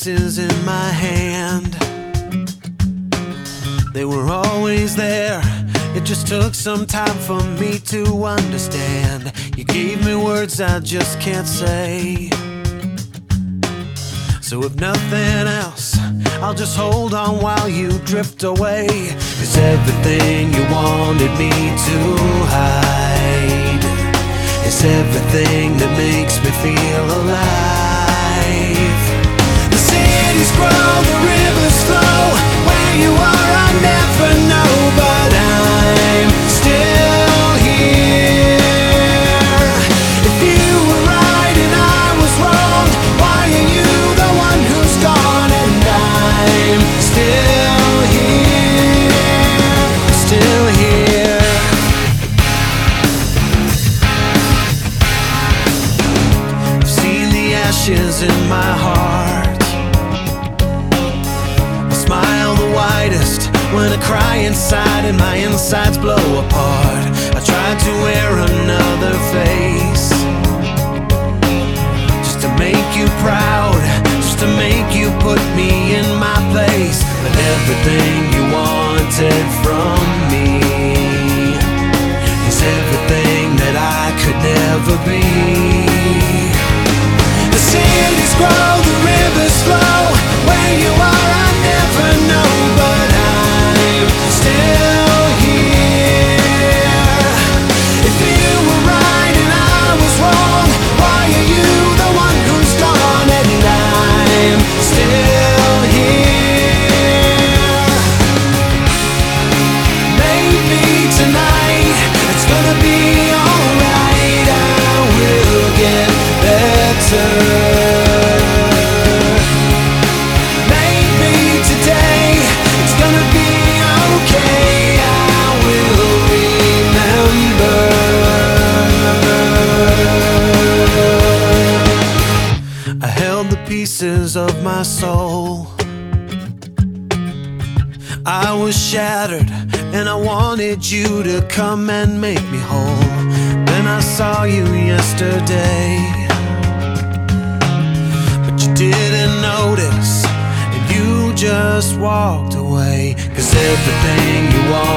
ashes in my hand. They were always there. It just took some time for me to understand. You gave me words I just can't say. So, if nothing else, I'll just hold on while you drift away. Cause everything you wanted me to hide is everything that makes me feel alive. Ashes in my heart. I smile the widest when I cry inside and my insides blow apart. I tried to wear another face just to make you proud, just to make you put me in my place. But everything you wanted from me I held the pieces of my soul. I was shattered and I wanted you to come and make me whole. Then I saw you yesterday, but you didn't notice and you just walked away. Cause everything you wanted